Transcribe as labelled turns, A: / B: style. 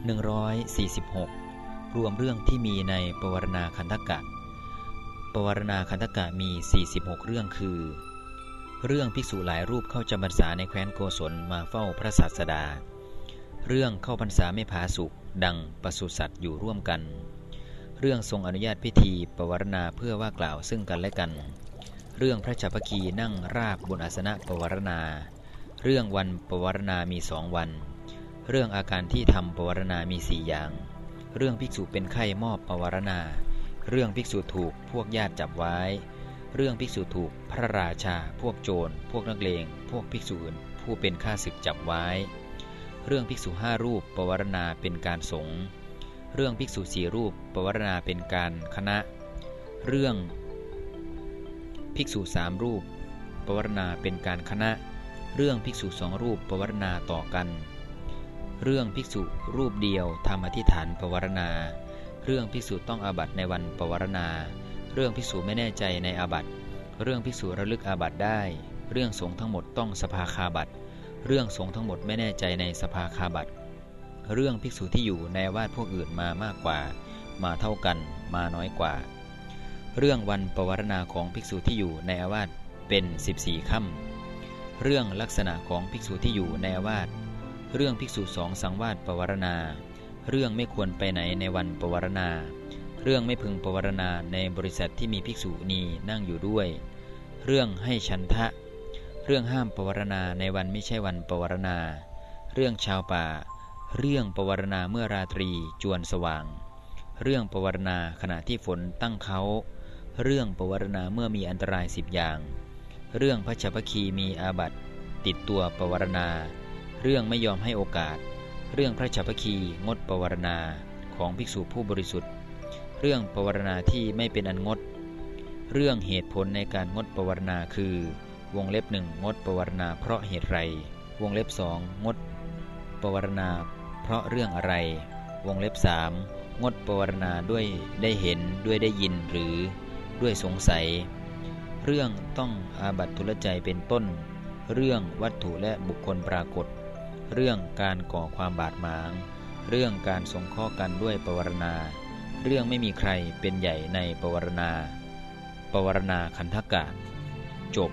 A: 146 รวมเรื่องที่มีในปวารณาคันธกะ ปวารณาคันธกะมี 46 เรื่องคือ เรื่องภิกษุหลายรูปเข้าจำพรรษาในแคว้นโกศลมาเฝ้าพระศาสดา เรื่องเข้าพรรษาไม่ผาสุกดังปศุสัตว์อยู่ร่วมกัน เรื่องทรงอนุญาตพิธีปวารณาเพื่อว่ากล่าวซึ่งกันและกัน เรื่องพระจัพคีนั่งราบบนอาสนะปวารณา เรื่องวันปวารณามีสองวัน เรื่องอาการที่ทำปวารณามีสี่อย่าง เรื่องภิกษุเป็นไข้มอบปวารณา เรื่องภิกษุถูกพวกญาติจับไว้ เรื่องภิกษุถูกพระราชา พวกโจร พวกนักเลง พวกภิกษุอื่น ผู้เป็นข้าศึกจับไว้ เรื่องภิกษุห้ารูปปวารณาเป็นการสง เรื่องภิกษุสี่รูปปวารณาเป็นการคณะ เรื่องภิกษุสามรูปปวารณาเป็นการคณะ เรื่องภิกษุสองรูปปวารณาต่อกัน เรื่องภิกษุรูปเดียวทำอธิษฐานปวารณา เรื่องภิกษุต้องอาบัตในวันปวารณา เรื่องภิกษุไม่แน่ใจในอาบัตเรื่องภิกษุระลึกอาบัตได้ เรื่องสงฆ์ทั้งหมดต้องสภาคาบัตเรื่องสงฆ์ทั้งหมดไม่แน่ใจในสภาคาบัตเรื่องภิกษุที่อยู่ในวาดพวกอื่นมามากกว่า มาเท่ากัน มาน้อยกว่า เรื่องวันปวารณาของภิกษุที่อยู่ในอาวาสเป็น 14 ค่ำเรื่องลักษณะของภิกษุที่อยู่ในอาวาส เรื่องภิกษุสองสังวาสปวารณา เรื่องไม่ควรไปไหนในวันปวารณา เรื่องไม่พึงปวารณาในบริษัทที่มีภิกษุนีนั่งอยู่ด้วย เรื่องให้ชันทะ เรื่องห้ามปวารณาในวันไม่ใช่วันปวารณา เรื่องชาวป่า เรื่องปวารณาเมื่อราตรีจวนสว่าง เรื่องปวารณาขณะที่ฝนตั้งเขา เรื่องปวารณาเมื่อมีอันตรายสิบอย่าง เรื่องพระชพคีมีอาบัตติดตัวปวารณา เรื่องไม่ยอมให้โอกาส เรื่องพระฉัพคีงดปวารณาของภิกษุผู้บริสุทธิ์ เรื่องปวารณาที่ไม่เป็นอันงด เรื่องเหตุผลในการงดปวารณาคือ วงเล็บหนึ่งงดปวารณาเพราะเหตุไร วงเล็บสองงดปวารณาเพราะเรื่องอะไร วงเล็บสามงดปวารณาด้วยได้เห็นด้วยได้ยินหรือด้วยสงสัย เรื่องต้องอาบัตทุลใจเป็นต้น เรื่องวัตถุและบุคคลปรากฏ เรื่องการก่อความบาดหมาง เรื่องการสงเคราะห์กันด้วยปวารณา เรื่องไม่มีใครเป็นใหญ่ในปวารณา ปวารณาคันธกะ จบ